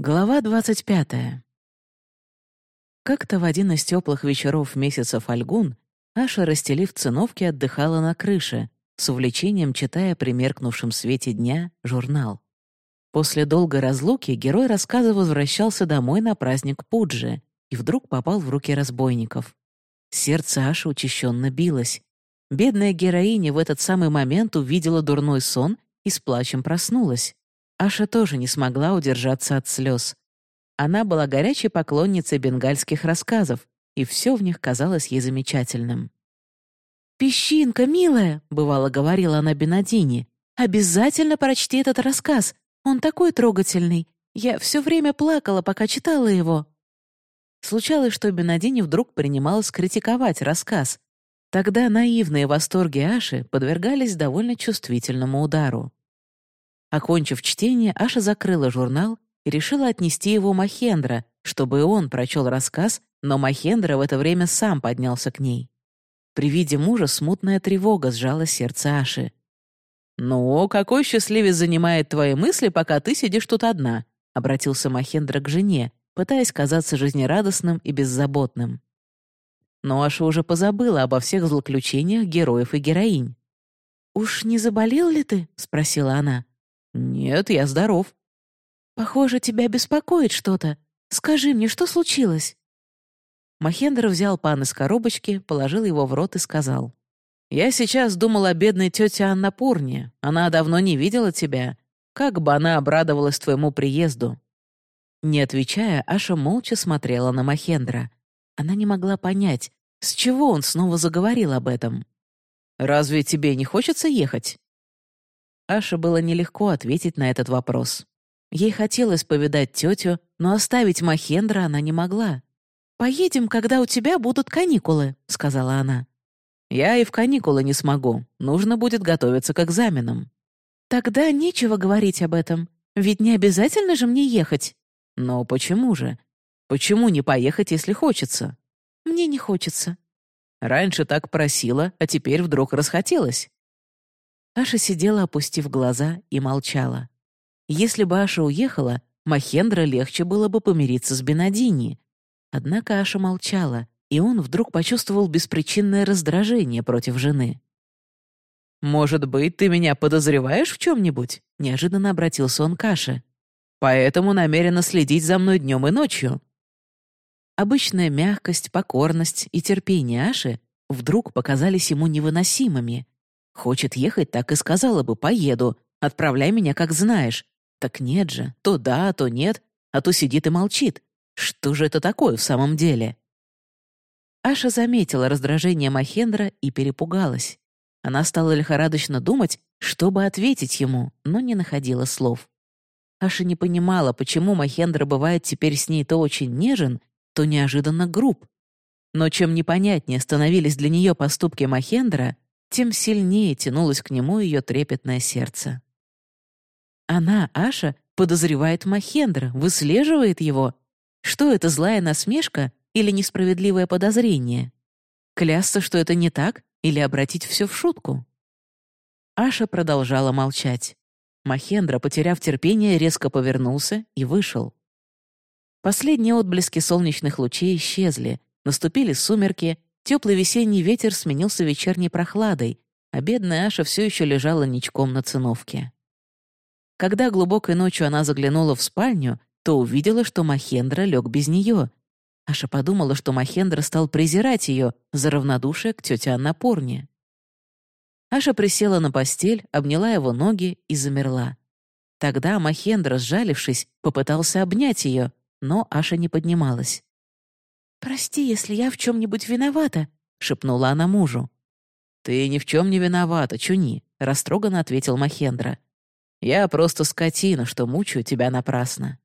Глава двадцать пятая. Как-то в один из теплых вечеров месяца Фальгун Аша, расстелив циновки, отдыхала на крыше, с увлечением читая при меркнувшем свете дня журнал. После долгой разлуки герой рассказа возвращался домой на праздник Пуджи и вдруг попал в руки разбойников. Сердце Аши учащенно билось. Бедная героиня в этот самый момент увидела дурной сон и с плачем проснулась. Аша тоже не смогла удержаться от слез. Она была горячей поклонницей бенгальских рассказов, и все в них казалось ей замечательным. «Песчинка, милая!» — бывало говорила она Бенадине. «Обязательно прочти этот рассказ. Он такой трогательный. Я все время плакала, пока читала его». Случалось, что Бенадини вдруг принималась критиковать рассказ. Тогда наивные восторги Аши подвергались довольно чувствительному удару. Окончив чтение, Аша закрыла журнал и решила отнести его Махендра, чтобы он прочел рассказ, но Махендра в это время сам поднялся к ней. При виде мужа смутная тревога сжала сердце Аши. «Ну, какой счастливец занимает твои мысли, пока ты сидишь тут одна?» — обратился Махендра к жене, пытаясь казаться жизнерадостным и беззаботным. Но Аша уже позабыла обо всех злоключениях героев и героинь. «Уж не заболел ли ты?» — спросила она. «Нет, я здоров». «Похоже, тебя беспокоит что-то. Скажи мне, что случилось?» Махендра взял пан из коробочки, положил его в рот и сказал. «Я сейчас думал о бедной тете Аннапурне. Она давно не видела тебя. Как бы она обрадовалась твоему приезду». Не отвечая, Аша молча смотрела на Махендра. Она не могла понять, с чего он снова заговорил об этом. «Разве тебе не хочется ехать?» Аше было нелегко ответить на этот вопрос. Ей хотелось повидать тетю, но оставить Махендра она не могла. «Поедем, когда у тебя будут каникулы», — сказала она. «Я и в каникулы не смогу. Нужно будет готовиться к экзаменам». «Тогда нечего говорить об этом. Ведь не обязательно же мне ехать». «Но почему же? Почему не поехать, если хочется?» «Мне не хочется». «Раньше так просила, а теперь вдруг расхотелось». Аша сидела, опустив глаза, и молчала. Если бы Аша уехала, Махендра легче было бы помириться с Бенадини. Однако Аша молчала, и он вдруг почувствовал беспричинное раздражение против жены. «Может быть, ты меня подозреваешь в чем-нибудь?» — неожиданно обратился он к Аше. «Поэтому намерена следить за мной днем и ночью». Обычная мягкость, покорность и терпение Аши вдруг показались ему невыносимыми, Хочет ехать, так и сказала бы «поеду», отправляй меня, как знаешь. Так нет же, то да, то нет, а то сидит и молчит. Что же это такое в самом деле? Аша заметила раздражение Махендра и перепугалась. Она стала лихорадочно думать, чтобы ответить ему, но не находила слов. Аша не понимала, почему Махендра бывает теперь с ней то очень нежен, то неожиданно груб. Но чем непонятнее становились для нее поступки Махендра, тем сильнее тянулось к нему ее трепетное сердце. Она, Аша, подозревает Махендра, выслеживает его. Что это, злая насмешка или несправедливое подозрение? Клясться, что это не так, или обратить все в шутку? Аша продолжала молчать. Махендра, потеряв терпение, резко повернулся и вышел. Последние отблески солнечных лучей исчезли, наступили сумерки, Теплый весенний ветер сменился вечерней прохладой, а бедная Аша все еще лежала ничком на циновке. Когда глубокой ночью она заглянула в спальню, то увидела, что Махендра лег без нее. Аша подумала, что Махендра стал презирать ее за равнодушие к тете Аннапорне. Аша присела на постель, обняла его ноги и замерла. Тогда Махендра, сжалившись, попытался обнять ее, но Аша не поднималась. «Прости, если я в чем-нибудь виновата», — шепнула она мужу. «Ты ни в чем не виновата, Чуни», — растроганно ответил Махендра. «Я просто скотина, что мучаю тебя напрасно».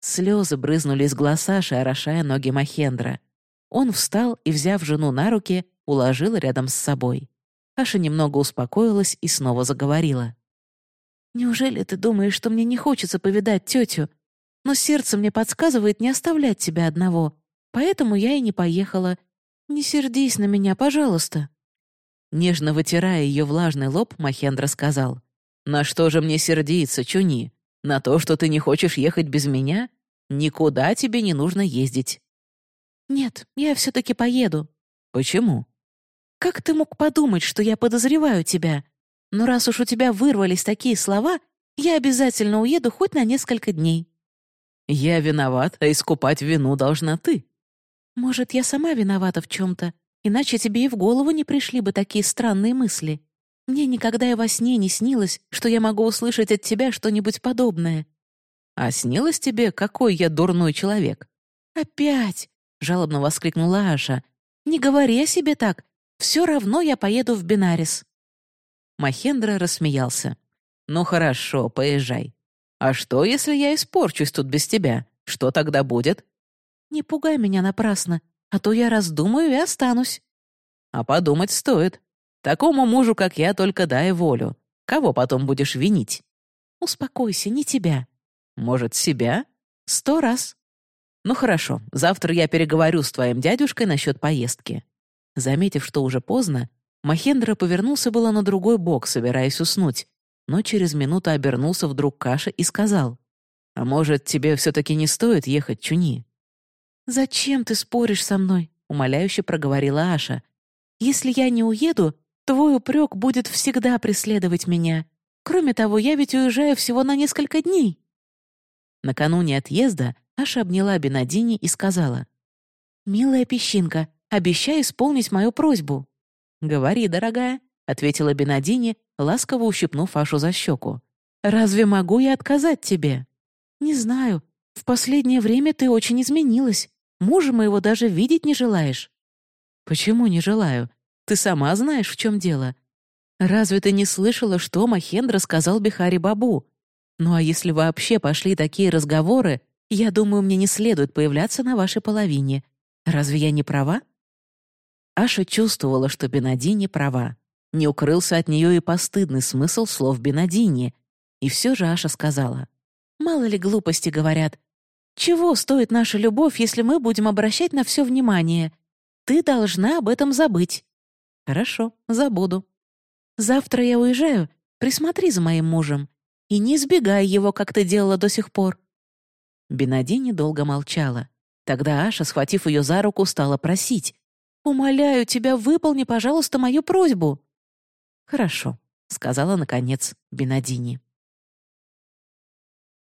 Слезы брызнули из глаз Саши, орошая ноги Махендра. Он встал и, взяв жену на руки, уложил рядом с собой. Аша немного успокоилась и снова заговорила. «Неужели ты думаешь, что мне не хочется повидать тетю? Но сердце мне подсказывает не оставлять тебя одного. Поэтому я и не поехала. Не сердись на меня, пожалуйста». Нежно вытирая ее влажный лоб, Махендра сказал. «На что же мне сердиться, Чуни? На то, что ты не хочешь ехать без меня? Никуда тебе не нужно ездить». «Нет, я все-таки поеду». «Почему?» «Как ты мог подумать, что я подозреваю тебя? Но раз уж у тебя вырвались такие слова, я обязательно уеду хоть на несколько дней». «Я виноват, а искупать вину должна ты». «Может, я сама виновата в чем-то, иначе тебе и в голову не пришли бы такие странные мысли. Мне никогда и во сне не снилось, что я могу услышать от тебя что-нибудь подобное». «А снилось тебе, какой я дурной человек?» «Опять!» — жалобно воскликнула Аша. «Не говори о себе так. Все равно я поеду в Бинарис». Махендра рассмеялся. «Ну хорошо, поезжай. А что, если я испорчусь тут без тебя? Что тогда будет?» «Не пугай меня напрасно, а то я раздумаю и останусь». «А подумать стоит. Такому мужу, как я, только дай волю. Кого потом будешь винить?» «Успокойся, не тебя». «Может, себя?» «Сто раз». «Ну хорошо, завтра я переговорю с твоим дядюшкой насчет поездки». Заметив, что уже поздно, Махендра повернулся было на другой бок, собираясь уснуть, но через минуту обернулся вдруг Каша и сказал, «А может, тебе все-таки не стоит ехать, Чуни?» «Зачем ты споришь со мной?» — умоляюще проговорила Аша. «Если я не уеду, твой упрек будет всегда преследовать меня. Кроме того, я ведь уезжаю всего на несколько дней». Накануне отъезда Аша обняла Бенадини и сказала, «Милая песчинка, обещай исполнить мою просьбу». «Говори, дорогая», — ответила Бенадини, ласково ущипнув Ашу за щеку. «Разве могу я отказать тебе?» «Не знаю. В последнее время ты очень изменилась. Мужа моего даже видеть не желаешь». «Почему не желаю? Ты сама знаешь, в чем дело. Разве ты не слышала, что Махендра сказал Бихари Бабу? Ну а если вообще пошли такие разговоры, я думаю, мне не следует появляться на вашей половине. Разве я не права?» Аша чувствовала, что Бенадини права. Не укрылся от нее и постыдный смысл слов Бенадини. И все же Аша сказала. «Мало ли глупости говорят. Чего стоит наша любовь, если мы будем обращать на все внимание? Ты должна об этом забыть». «Хорошо, забуду». «Завтра я уезжаю. Присмотри за моим мужем. И не избегай его, как ты делала до сих пор». Бенадини долго молчала. Тогда Аша, схватив ее за руку, стала просить. «Умоляю тебя, выполни, пожалуйста, мою просьбу». «Хорошо», — сказала, наконец, Бенадини.